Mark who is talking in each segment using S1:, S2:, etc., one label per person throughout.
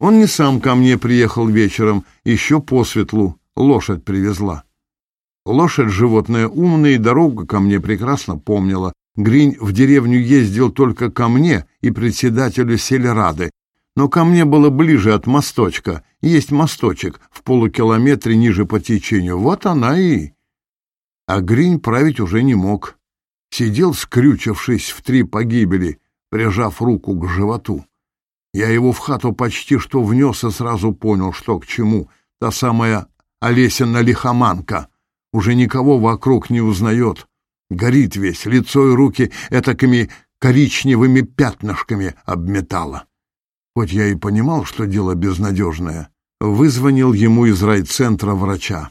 S1: Он не сам ко мне приехал вечером, еще по светлу, лошадь привезла. Лошадь — животное умное, и дорогу ко мне прекрасно помнила. Гринь в деревню ездил только ко мне и председателю сельрады, но ко мне было ближе от мосточка. Есть мосточек в полукилометре ниже по течению. Вот она и... А Гринь править уже не мог. Сидел, скрючившись в три погибели, прижав руку к животу. Я его в хату почти что внес и сразу понял, что к чему. Та самая Олесина лихоманка. Уже никого вокруг не узнает. Горит весь, лицо и руки этакими коричневыми пятнышками обметала. Хоть я и понимал, что дело безнадежное, вызвонил ему из райцентра врача.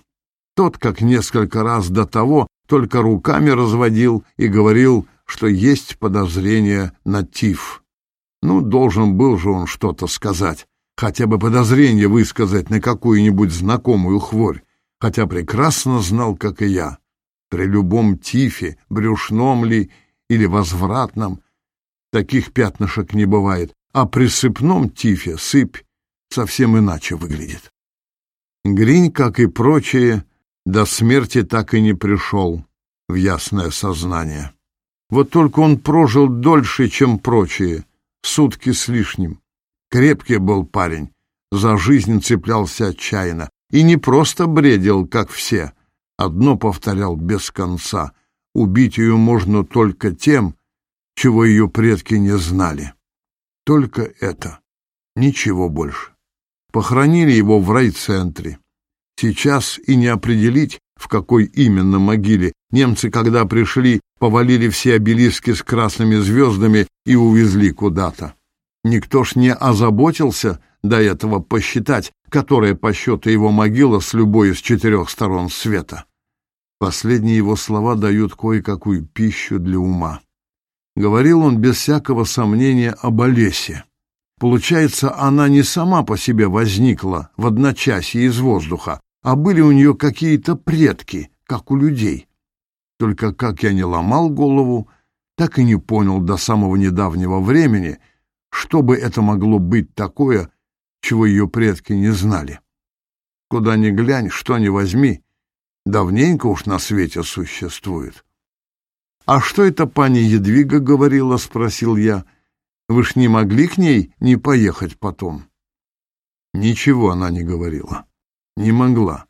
S1: Тот, как несколько раз до того, только руками разводил и говорил, что есть подозрение на тиф. Ну, должен был же он что-то сказать, хотя бы подозрение высказать на какую-нибудь знакомую хворь, хотя прекрасно знал, как и я, при любом тифе, брюшном ли или возвратном, таких пятнышек не бывает, а при сыпном тифе сыпь совсем иначе выглядит. Гринь, как и прочие, до смерти так и не пришел в ясное сознание. Вот только он прожил дольше, чем прочие — сутки с лишним. Крепкий был парень, за жизнь цеплялся отчаянно и не просто бредил, как все. Одно повторял без конца — убить ее можно только тем, чего ее предки не знали. Только это. Ничего больше. Похоронили его в райцентре. Сейчас и не определить, в какой именно могиле. Немцы, когда пришли, повалили все обелиски с красными звездами и увезли куда-то. Никто ж не озаботился до этого посчитать, которая по счету его могила с любой из четырех сторон света. Последние его слова дают кое-какую пищу для ума. Говорил он без всякого сомнения об Олесе. Получается, она не сама по себе возникла в одночасье из воздуха, а были у нее какие-то предки, как у людей. Только как я не ломал голову, так и не понял до самого недавнего времени, что бы это могло быть такое, чего ее предки не знали. Куда ни глянь, что ни возьми, давненько уж на свете существует. «А что это пани Едвига говорила?» — спросил я. «Вы ж не могли к ней не поехать потом?» Ничего она не говорила не могла,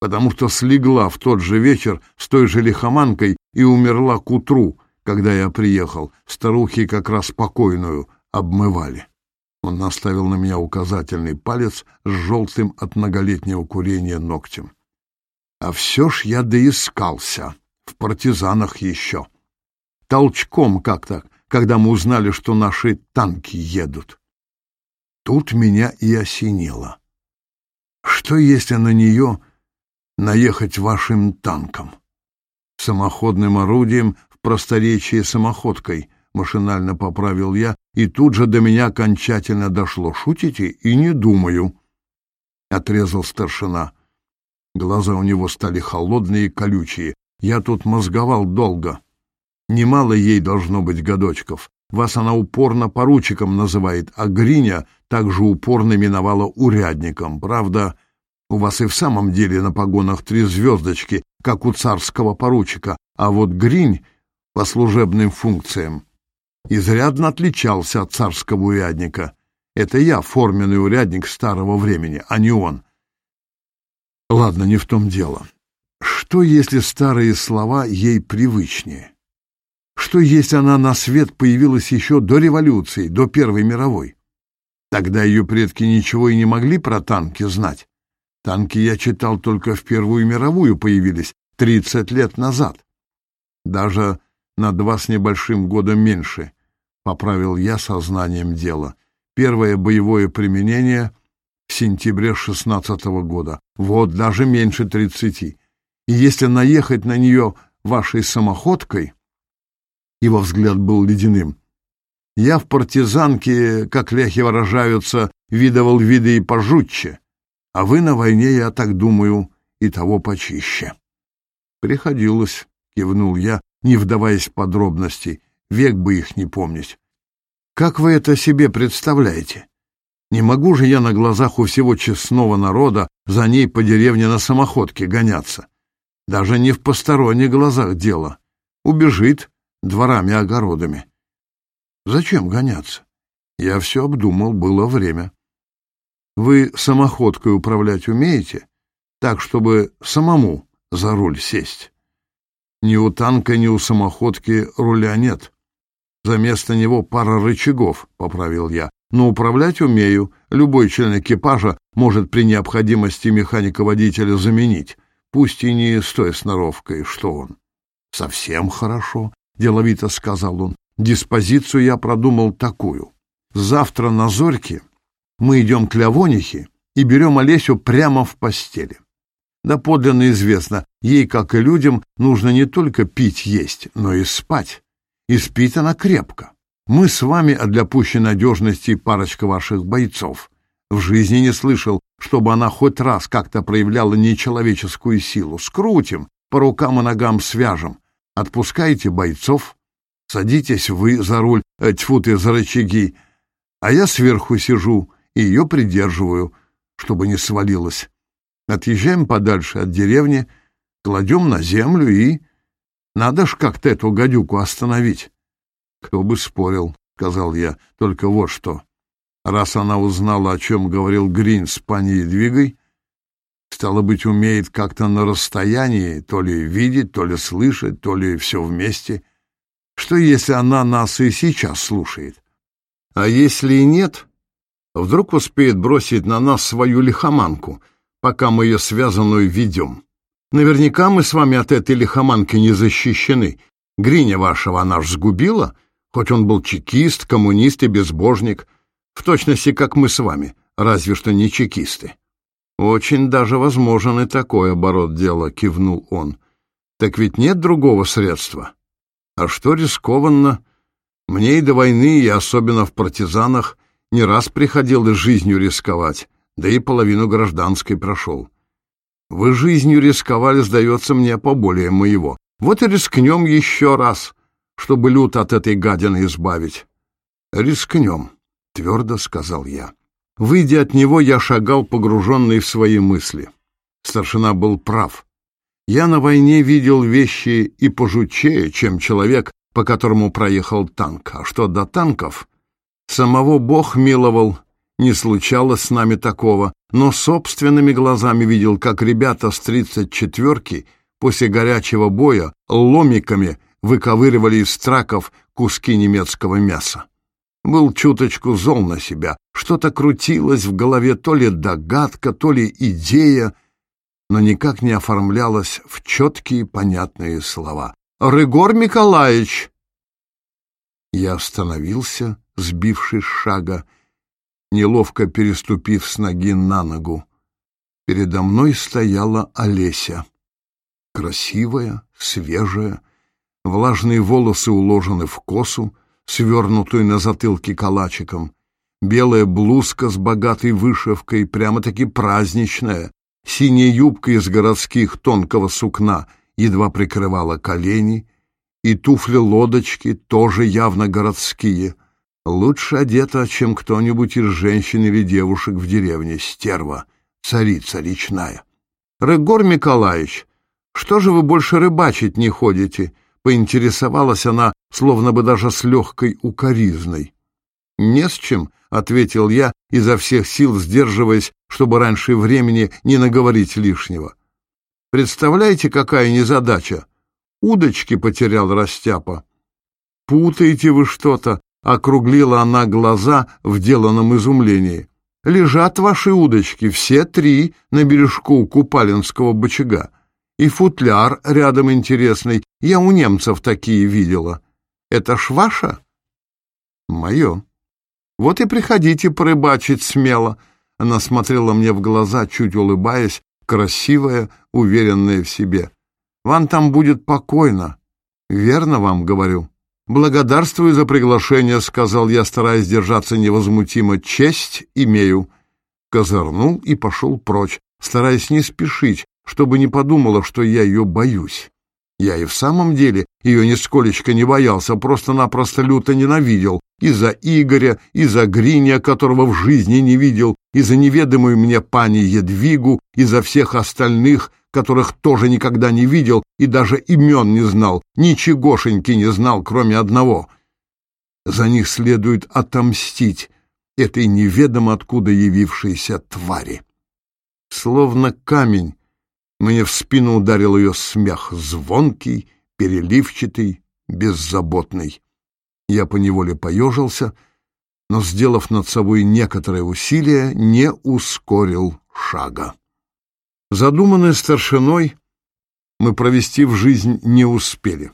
S1: потому что слегла в тот же вечер с той же лихоманкой и умерла к утру, когда я приехал. Старухи как раз покойную обмывали. Он наставил на меня указательный палец с желтым от многолетнего курения ногтем. А все ж я доискался, в партизанах еще. Толчком как-то, когда мы узнали, что наши танки едут. Тут меня и осенило. Что, если на нее наехать вашим танком? Самоходным орудием в просторечии самоходкой, машинально поправил я, и тут же до меня окончательно дошло. Шутите? И не думаю. Отрезал старшина. Глаза у него стали холодные и колючие. Я тут мозговал долго. Немало ей должно быть годочков. Вас она упорно поручиком называет, а Гриня также упорно миновала урядником. Правда, у вас и в самом деле на погонах три звездочки, как у царского поручика, а вот Гринь по служебным функциям изрядно отличался от царского урядника. Это я, форменный урядник старого времени, а не он. Ладно, не в том дело. Что, если старые слова ей привычнее? что есть она на свет появилась еще до революции, до Первой мировой. Тогда ее предки ничего и не могли про танки знать. Танки, я читал, только в Первую мировую появились, 30 лет назад. Даже на два с небольшим года меньше, поправил я сознанием дела. Первое боевое применение в сентябре 16 -го года. Вот даже меньше 30. И если наехать на нее вашей самоходкой, его взгляд был ледяным. Я в партизанке, как лехи выражаются, видовал виды и пожутче, а вы на войне, я так думаю, и того почище. Приходилось, кивнул я, не вдаваясь в подробности, век бы их не помнить. Как вы это себе представляете? Не могу же я на глазах у всего честного народа за ней по деревне на самоходке гоняться. Даже не в посторонних глазах дело. Убежит, дворами, и огородами. Зачем гоняться? Я все обдумал, было время. Вы самоходкой управлять умеете? Так, чтобы самому за руль сесть. Ни у танка, ни у самоходки руля нет. За место него пара рычагов, — поправил я. Но управлять умею. Любой член экипажа может при необходимости механика-водителя заменить, пусть и не с той сноровкой, что он. Совсем хорошо. — деловито сказал он. «Диспозицию я продумал такую. Завтра на зорьке мы идем к Лявонихе и берем Олесю прямо в постели. Да подлинно известно, ей, как и людям, нужно не только пить, есть, но и спать. И спит она крепко. Мы с вами, а для пущей надежности, парочка ваших бойцов. В жизни не слышал, чтобы она хоть раз как-то проявляла нечеловеческую силу. Скрутим, по рукам и ногам свяжем, Отпускайте бойцов, садитесь вы за руль, э, тьфу ты, за рычаги, а я сверху сижу и ее придерживаю, чтобы не свалилась. Отъезжаем подальше от деревни, кладем на землю и... Надо ж как-то эту гадюку остановить. Кто бы спорил, — сказал я, — только вот что. Раз она узнала, о чем говорил Грин с паней Двигой, — Стало быть, умеет как-то на расстоянии то ли видеть, то ли слышать, то ли все вместе. Что, если она нас и сейчас слушает? А если и нет, вдруг успеет бросить на нас свою лихоманку, пока мы ее связанную ведем. Наверняка мы с вами от этой лихоманки не защищены. Гриня вашего она ж сгубила, хоть он был чекист, коммунист и безбожник, в точности, как мы с вами, разве что не чекисты. «Очень даже возможен и такой оборот дела», — кивнул он. «Так ведь нет другого средства. А что рискованно? Мне и до войны, и особенно в партизанах, не раз приходилось жизнью рисковать, да и половину гражданской прошел. Вы жизнью рисковали, сдается мне, поболее моего. Вот и рискнем еще раз, чтобы люд от этой гадины избавить». «Рискнем», — твердо сказал я. Выйдя от него, я шагал, погруженный в свои мысли. Старшина был прав. Я на войне видел вещи и пожучее, чем человек, по которому проехал танк. А что до танков? Самого Бог миловал. Не случалось с нами такого. Но собственными глазами видел, как ребята с тридцать четверки после горячего боя ломиками выковыривали из траков куски немецкого мяса был чуточку зол на себя. Что-то крутилось в голове, то ли догадка, то ли идея, но никак не оформлялось в четкие понятные слова. «Рыгор Николаевич!» Я остановился, сбившись шага, неловко переступив с ноги на ногу. Передо мной стояла Олеся. Красивая, свежая, влажные волосы уложены в косу, свернутой на затылке калачиком, белая блузка с богатой вышивкой, прямо-таки праздничная, синяя юбка из городских тонкого сукна едва прикрывала колени, и туфли-лодочки тоже явно городские. Лучше одета, чем кто-нибудь из женщин или девушек в деревне, стерва, царица речная. «Рыгор Николаевич, что же вы больше рыбачить не ходите?» — поинтересовалась она словно бы даже с легкой укоризной. «Не с чем», — ответил я, изо всех сил сдерживаясь, чтобы раньше времени не наговорить лишнего. «Представляете, какая незадача? Удочки потерял Растяпа». «Путаете вы что-то», — округлила она глаза в деланном изумлении. «Лежат ваши удочки, все три, на бережку Купалинского бочага. И футляр рядом интересный, я у немцев такие видела». Это ж ваше? Мое. Вот и приходите порыбачить смело. Она смотрела мне в глаза, чуть улыбаясь, красивая, уверенная в себе. Вам там будет покойно. Верно вам говорю. «Благодарствую за приглашение», — сказал я, стараясь держаться невозмутимо. «Честь имею». Козырнул и пошел прочь, стараясь не спешить, чтобы не подумала, что я ее боюсь. Я и в самом деле ее нисколечко не боялся, просто-напросто люто ненавидел. И за Игоря, и за Гриня, которого в жизни не видел, и за неведомую мне пани Едвигу, и за всех остальных, которых тоже никогда не видел и даже имен не знал, ничегошеньки не знал, кроме одного. За них следует отомстить этой неведомо откуда явившейся твари. Словно камень мне в спину ударил ее смех, звонкий, переливчатый, беззаботный. Я поневоле поежился, но, сделав над собой некоторое усилие, не ускорил шага. Задуманное старшиной мы провести в жизнь не успели.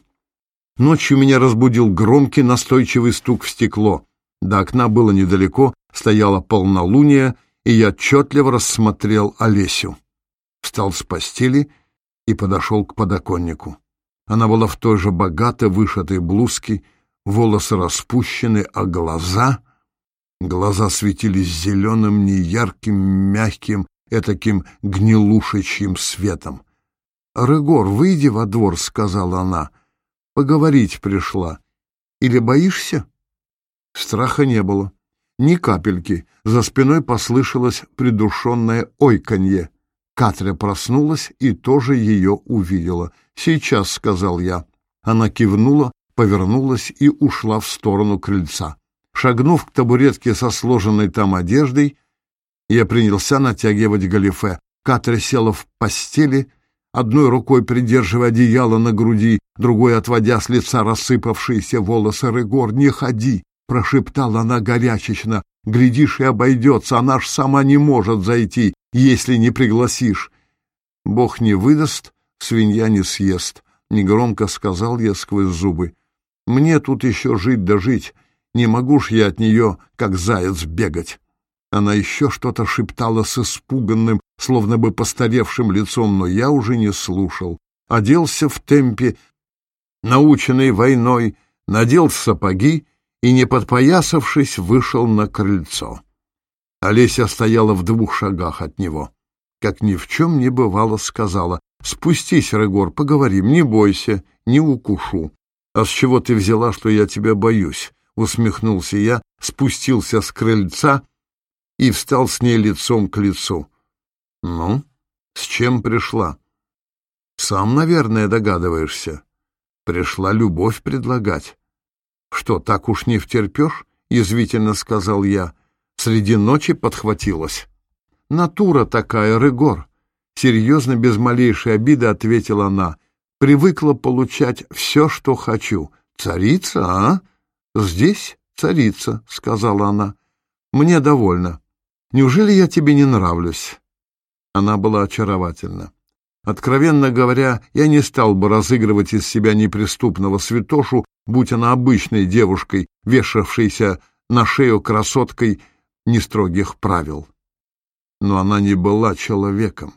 S1: Ночью меня разбудил громкий настойчивый стук в стекло. До окна было недалеко, стояла полнолуние, и я отчетливо рассмотрел Олесю встал с постели и подошел к подоконнику. Она была в той же богато вышитой блузке, волосы распущены, а глаза... Глаза светились зеленым, неярким, мягким, этаким гнилушечьим светом. «Рыгор, выйди во двор», — сказала она. «Поговорить пришла. Или боишься?» Страха не было. Ни капельки. За спиной послышалось придушенное ойканье. Катря проснулась и тоже ее увидела. «Сейчас», — сказал я. Она кивнула, повернулась и ушла в сторону крыльца. Шагнув к табуретке со сложенной там одеждой, я принялся натягивать галифе. Катря села в постели, одной рукой придерживая одеяло на груди, другой отводя с лица рассыпавшиеся волосы Рыгор. «Не ходи!» — прошептала она горячечно. «Глядишь, и обойдется, она ж сама не может зайти если не пригласишь. Бог не выдаст, свинья не съест, — негромко сказал я сквозь зубы. Мне тут еще жить да жить, не могу ж я от нее, как заяц, бегать. Она еще что-то шептала с испуганным, словно бы постаревшим лицом, но я уже не слушал. Оделся в темпе, наученный войной, надел сапоги и, не подпоясавшись, вышел на крыльцо. Олеся стояла в двух шагах от него. Как ни в чем не бывало, сказала, «Спустись, Регор, поговорим, не бойся, не укушу». «А с чего ты взяла, что я тебя боюсь?» — усмехнулся я, спустился с крыльца и встал с ней лицом к лицу. «Ну, с чем пришла?» «Сам, наверное, догадываешься. Пришла любовь предлагать». «Что, так уж не втерпешь?» — язвительно сказал я среди ночи подхватилась. «Натура такая, Рыгор!» Серьезно, без малейшей обиды ответила она. «Привыкла получать все, что хочу. Царица, а? Здесь царица», — сказала она. «Мне довольно. Неужели я тебе не нравлюсь?» Она была очаровательна. Откровенно говоря, я не стал бы разыгрывать из себя неприступного святошу, будь она обычной девушкой, вешавшейся на шею красоткой нестрогих правил. Но она не была человеком.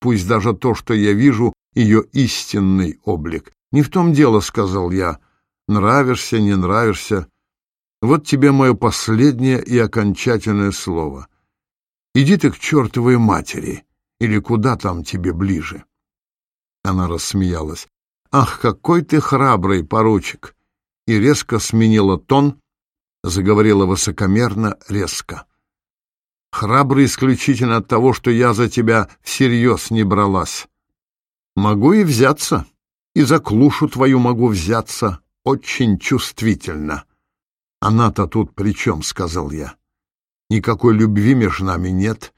S1: Пусть даже то, что я вижу, ее истинный облик. «Не в том дело», — сказал я. «Нравишься, не нравишься. Вот тебе мое последнее и окончательное слово. Иди ты к чертовой матери, или куда там тебе ближе». Она рассмеялась. «Ах, какой ты храбрый, поручик!» и резко сменила тон, заговорила высокомерно, резко. «Храбрый исключительно от того, что я за тебя всерьез не бралась. Могу и взяться, и за клушу твою могу взяться очень чувствительно». «Она-то тут при чем?» — сказал я. «Никакой любви между нами нет.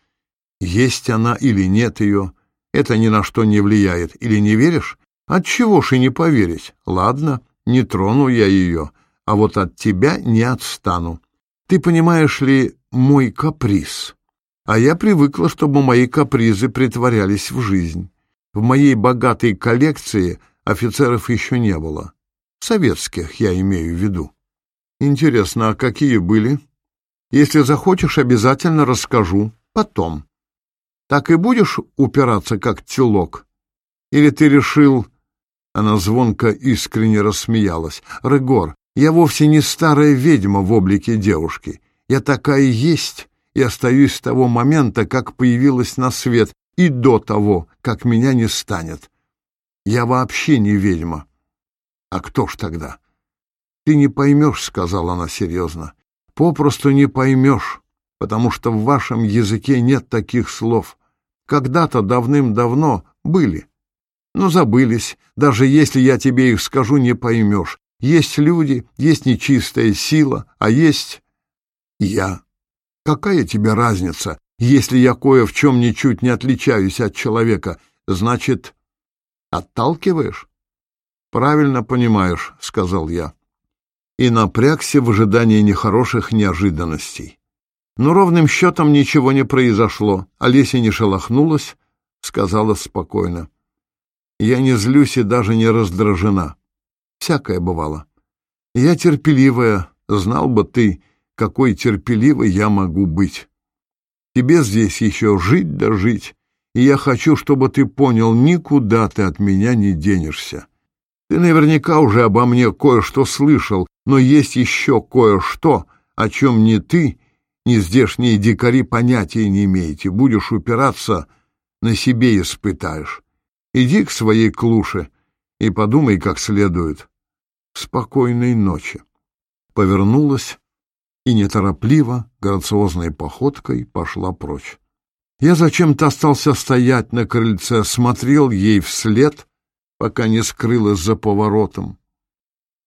S1: Есть она или нет ее, это ни на что не влияет. Или не веришь? Отчего ж и не поверить? Ладно, не трону я ее а вот от тебя не отстану. Ты понимаешь ли мой каприз? А я привыкла, чтобы мои капризы притворялись в жизнь. В моей богатой коллекции офицеров еще не было. Советских я имею в виду. Интересно, а какие были? Если захочешь, обязательно расскажу. Потом. Так и будешь упираться, как телок? Или ты решил...» Она звонко искренне рассмеялась. «Регор, я вовсе не старая ведьма в облике девушки. Я такая есть и остаюсь с того момента, как появилась на свет, и до того, как меня не станет. Я вообще не ведьма. А кто ж тогда? Ты не поймешь, — сказала она серьезно. Попросту не поймешь, потому что в вашем языке нет таких слов. Когда-то давным-давно были, но забылись. Даже если я тебе их скажу, не поймешь. Есть люди, есть нечистая сила, а есть я. Какая тебе разница, если я кое в чем ничуть не отличаюсь от человека? Значит, отталкиваешь? Правильно понимаешь, — сказал я. И напрягся в ожидании нехороших неожиданностей. Но ровным счетом ничего не произошло. Олеся не шелохнулась, сказала спокойно. Я не злюсь и даже не раздражена. Всякое бывало. Я терпеливая, знал бы ты, какой терпеливой я могу быть. Тебе здесь еще жить да жить, и я хочу, чтобы ты понял, никуда ты от меня не денешься. Ты наверняка уже обо мне кое-что слышал, но есть еще кое-что, о чем ни ты, ни здешние дикари понятия не имеете. Будешь упираться, на себе испытаешь. Иди к своей клуше — и подумай как следует. Спокойной ночи. Повернулась и неторопливо, грациозной походкой пошла прочь. Я зачем-то остался стоять на крыльце, смотрел ей вслед, пока не скрылась за поворотом,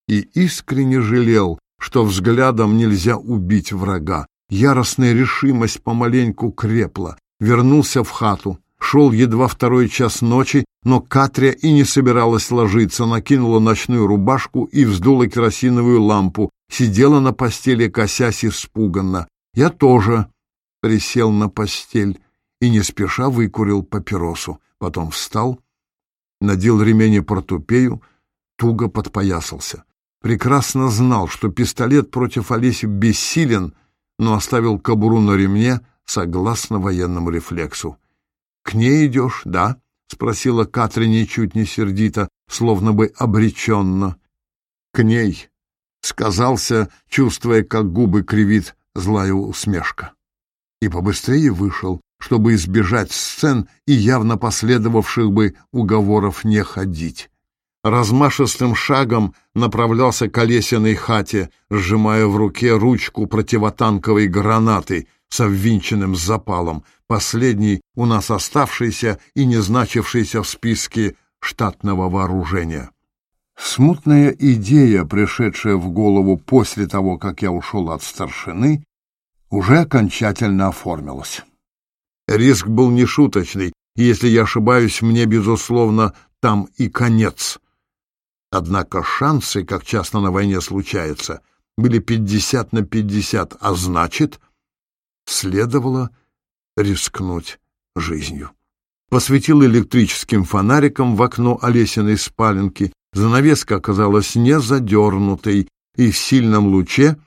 S1: и искренне жалел, что взглядом нельзя убить врага. Яростная решимость помаленьку крепла. Вернулся в хату, Шел едва второй час ночи, но Катря и не собиралась ложиться, накинула ночную рубашку и вздула керосиновую лампу, сидела на постели, косясь испуганно. Я тоже присел на постель и не спеша выкурил папиросу, потом встал, надел ремень и портупею, туго подпоясался. Прекрасно знал, что пистолет против Олеси бессилен, но оставил кобуру на ремне согласно военному рефлексу. — К ней идешь, да? — спросила Катрин ничуть не сердито, словно бы обреченно. — К ней, — сказался, чувствуя, как губы кривит злая усмешка. И побыстрее вышел, чтобы избежать сцен и явно последовавших бы уговоров не ходить размашистым шагом направлялся к Олесиной хате, сжимая в руке ручку противотанковой гранаты со ввинченным запалом, последний у нас оставшийся и не значившийся в списке штатного вооружения. Смутная идея, пришедшая в голову после того, как я ушел от старшины, уже окончательно оформилась. Риск был нешуточный, и, если я ошибаюсь, мне, безусловно, там и конец. Однако шансы, как часто на войне случается, были 50 на 50, а значит, следовало рискнуть жизнью. Посветил электрическим фонариком в окно Олесиной спаленки, занавеска оказалась не задернутой, и в сильном луче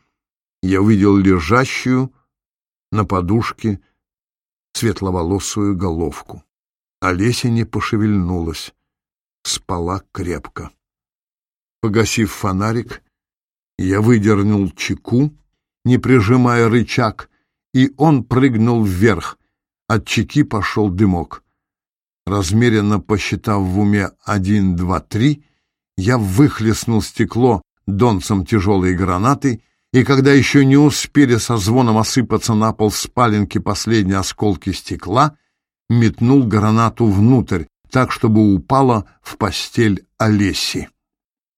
S1: я увидел лежащую на подушке светловолосую головку. Олеся не пошевельнулась, спала крепко. Погасив фонарик, я выдернул чеку, не прижимая рычаг, и он прыгнул вверх. От чеки пошел дымок. Размеренно посчитав в уме один, два, три, я выхлестнул стекло донцем тяжелой гранаты, и когда еще не успели со звоном осыпаться на пол спаленки последние осколки стекла, метнул гранату внутрь, так, чтобы упала в постель Олеси.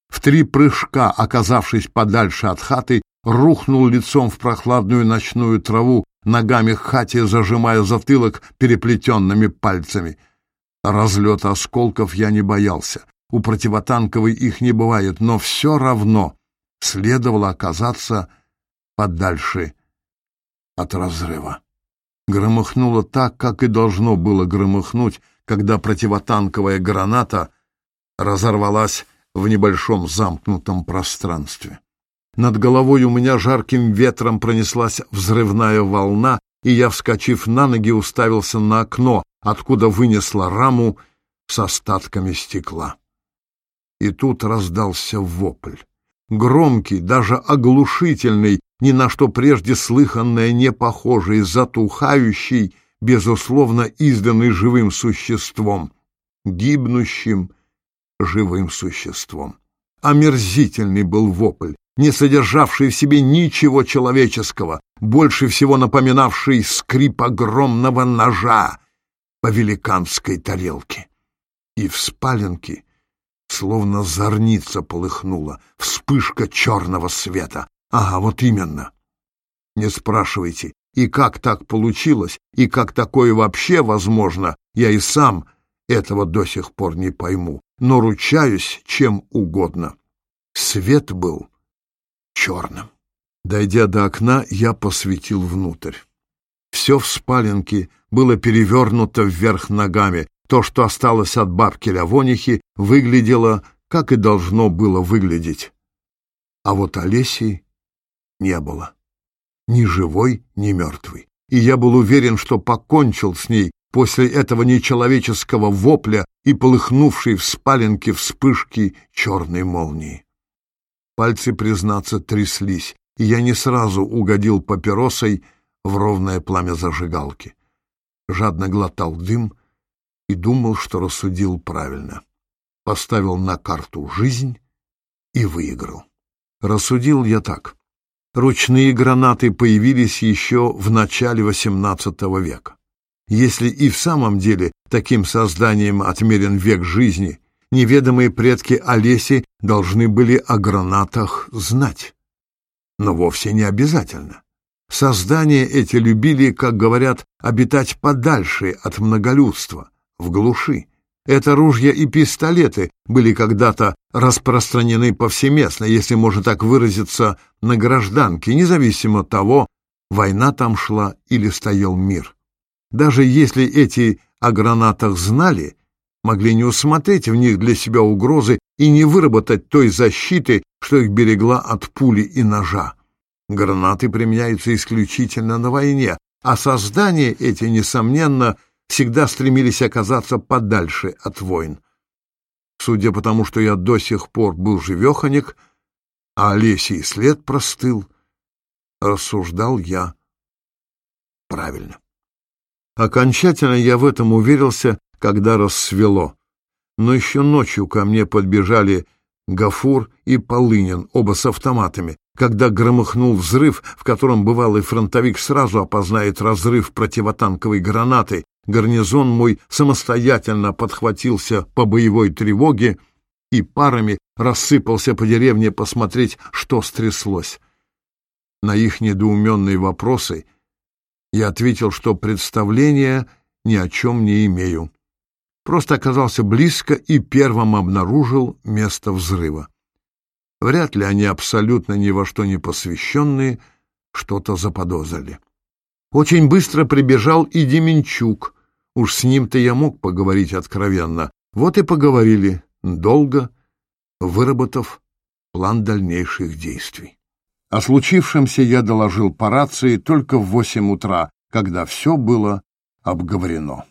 S1: В три прыжка, оказавшись подальше от хаты, рухнул лицом в прохладную ночную траву, ногами к хате, зажимая затылок переплетенными пальцами. Разлета осколков я не боялся. У противотанковой их не бывает, но все равно следовало оказаться подальше от разрыва. Громыхнуло так, как и должно было громыхнуть, когда противотанковая граната разорвалась в небольшом замкнутом пространстве. Над головой у меня жарким ветром пронеслась взрывная волна, и я, вскочив на ноги, уставился на окно, откуда вынесла раму с остатками стекла. И тут раздался вопль. Громкий, даже оглушительный, ни на что прежде слыханное, не похожий, затухающий, безусловно, изданный живым существом, гибнущим живым существом. Омерзительный был вопль, не содержавший в себе ничего человеческого, больше всего напоминавший скрип огромного ножа по великанской тарелке. И в спаленке словно зорница полыхнула, вспышка черного света. Ага, вот именно. Не спрашивайте, и как так получилось, и как такое вообще возможно, я и сам этого до сих пор не пойму но ручаюсь чем угодно. Свет был черным. Дойдя до окна, я посветил внутрь. Все в спаленке было перевернуто вверх ногами. То, что осталось от бабки Лявонихи, выглядело, как и должно было выглядеть. А вот Олеси не было. Ни живой, ни мертвой. И я был уверен, что покончил с ней, после этого нечеловеческого вопля и полыхнувшей в спаленке вспышки черной молнии. Пальцы, признаться, тряслись, и я не сразу угодил папиросой в ровное пламя зажигалки. Жадно глотал дым и думал, что рассудил правильно. Поставил на карту жизнь и выиграл. Рассудил я так. Ручные гранаты появились еще в начале XVIII века. Если и в самом деле таким созданием отмерен век жизни, неведомые предки Олеси должны были о гранатах знать. Но вовсе не обязательно. Создания эти любили, как говорят, обитать подальше от многолюдства, в глуши. Это ружья и пистолеты были когда-то распространены повсеместно, если можно так выразиться, на гражданке, независимо от того, война там шла или стоял мир даже если эти о гранатах знали, могли не усмотреть в них для себя угрозы и не выработать той защиты, что их берегла от пули и ножа. Гранаты применяются исключительно на войне, а создания эти, несомненно, всегда стремились оказаться подальше от войн. Судя по тому, что я до сих пор был живеханик, а Олесий след простыл, рассуждал я правильно. Окончательно я в этом уверился, когда рассвело. Но еще ночью ко мне подбежали Гафур и Полынин, оба с автоматами. Когда громыхнул взрыв, в котором бывалый фронтовик сразу опознает разрыв противотанковой гранаты, гарнизон мой самостоятельно подхватился по боевой тревоге и парами рассыпался по деревне посмотреть, что стряслось. На их недоуменные вопросы — я ответил, что представления ни о чем не имею. Просто оказался близко и первым обнаружил место взрыва. Вряд ли они абсолютно ни во что не посвященные что-то заподозрили. Очень быстро прибежал и Деменчук. Уж с ним-то я мог поговорить откровенно. Вот и поговорили, долго, выработав план дальнейших действий. О случившемся я доложил по рации только в восемь утра, когда все было обговорено.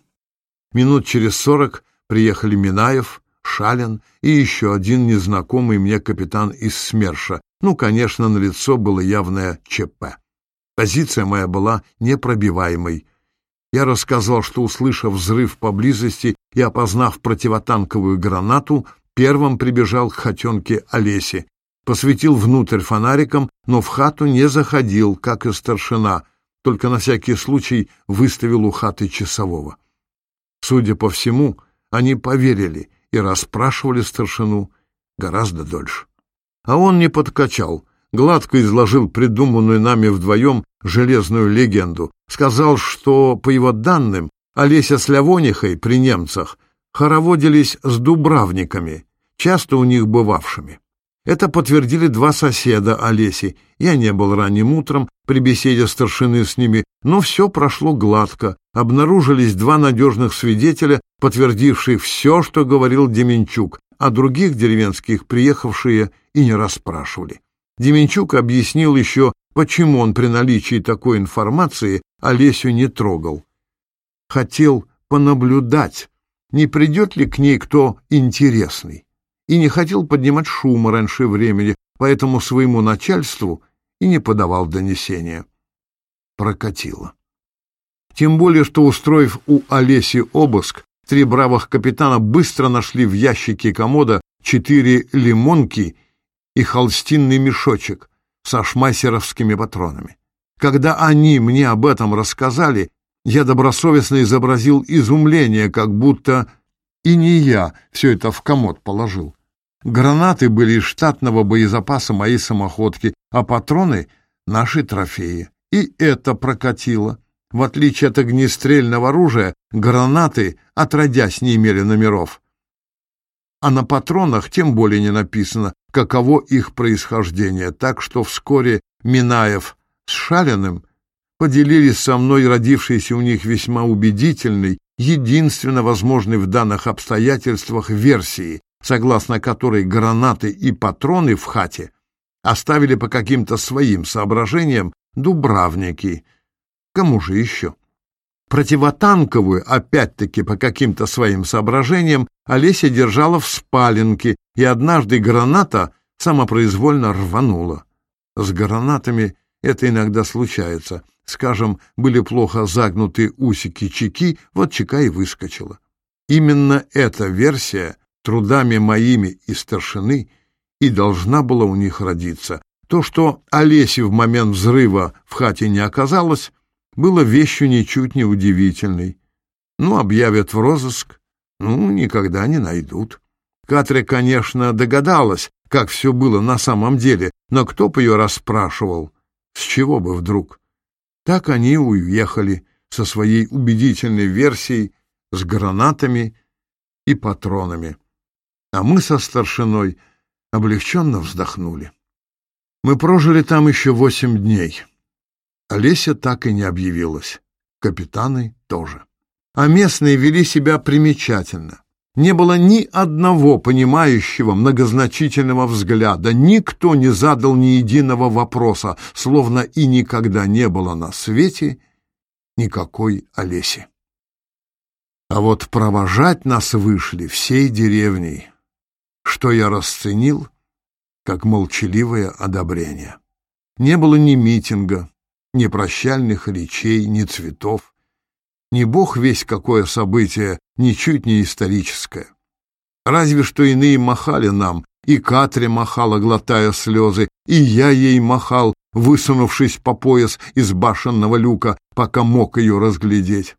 S1: Минут через сорок приехали Минаев, Шалин и еще один незнакомый мне капитан из СМЕРШа. Ну, конечно, на лицо было явное ЧП. Позиция моя была непробиваемой. Я рассказал, что, услышав взрыв поблизости и опознав противотанковую гранату, первым прибежал к хотенке Олесе посветил внутрь фонариком, но в хату не заходил, как и старшина, только на всякий случай выставил у хаты часового. Судя по всему, они поверили и расспрашивали старшину гораздо дольше. А он не подкачал, гладко изложил придуманную нами вдвоем железную легенду, сказал, что, по его данным, Олеся с Лявонихой при немцах хороводились с дубравниками, часто у них бывавшими. Это подтвердили два соседа Олеси. Я не был ранним утром при беседе старшины с ними, но все прошло гладко. Обнаружились два надежных свидетеля, подтвердившие все, что говорил Деменчук, а других деревенских приехавшие и не расспрашивали. Деменчук объяснил еще, почему он при наличии такой информации Олесю не трогал. Хотел понаблюдать, не придет ли к ней кто интересный и не хотел поднимать шума раньше времени, поэтому своему начальству и не подавал донесения. Прокатило. Тем более, что, устроив у Олеси обыск, три бравых капитана быстро нашли в ящике комода четыре лимонки и холстинный мешочек со шмайсеровскими патронами. Когда они мне об этом рассказали, я добросовестно изобразил изумление, как будто и не я все это в комод положил. Гранаты были из штатного боезапаса моей самоходки, а патроны — наши трофеи. И это прокатило. В отличие от огнестрельного оружия, гранаты, отродясь, не имели номеров. А на патронах тем более не написано, каково их происхождение, так что вскоре Минаев с Шалиным поделились со мной родившейся у них весьма убедительной единственно возможной в данных обстоятельствах версии, согласно которой гранаты и патроны в хате оставили по каким-то своим соображениям дубравники. Кому же еще? Противотанковую, опять-таки по каким-то своим соображениям, Олеся держала в спаленке, и однажды граната самопроизвольно рванула. С гранатами это иногда случается. Скажем, были плохо загнуты усики чеки, вот чека и выскочила. Именно эта версия трудами моими и старшины и должна была у них родиться. То, что Олеси в момент взрыва в хате не оказалось, было вещью ничуть не удивительной. Ну, объявят в розыск, ну, никогда не найдут. Катре, конечно, догадалась, как все было на самом деле, но кто бы ее расспрашивал? С чего бы вдруг? Так они уехали со своей убедительной версией с гранатами и патронами. А мы со старшиной облегченно вздохнули. Мы прожили там еще восемь дней. Олеся так и не объявилась. Капитаны тоже. А местные вели себя примечательно не было ни одного понимающего многозначительного взгляда, никто не задал ни единого вопроса, словно и никогда не было на свете никакой Олеси. А вот провожать нас вышли всей деревней, что я расценил как молчаливое одобрение. Не было ни митинга, ни прощальных речей, ни цветов, не бог весь какое событие, ничуть не историческое. Разве что иные махали нам, и Катре махала, глотая слезы, и я ей махал, высунувшись по пояс из башенного люка, пока мог ее разглядеть.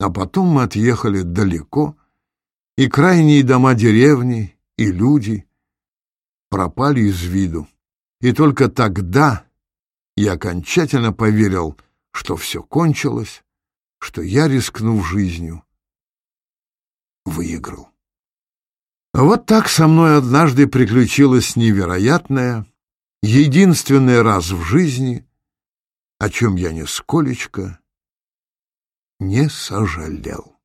S1: А потом мы отъехали далеко, и крайние дома деревни, и люди пропали из виду. И только тогда я окончательно поверил, что все кончилось, что я рискнув жизнью, выиграл. Вот так со мной однажды приключилось невероятное, единственный раз в жизни, о чем я нисколечко не сожалел.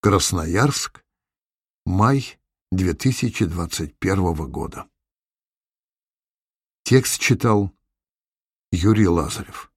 S1: Красноярск, май 2021 года. Текст читал Юрий Лазарев.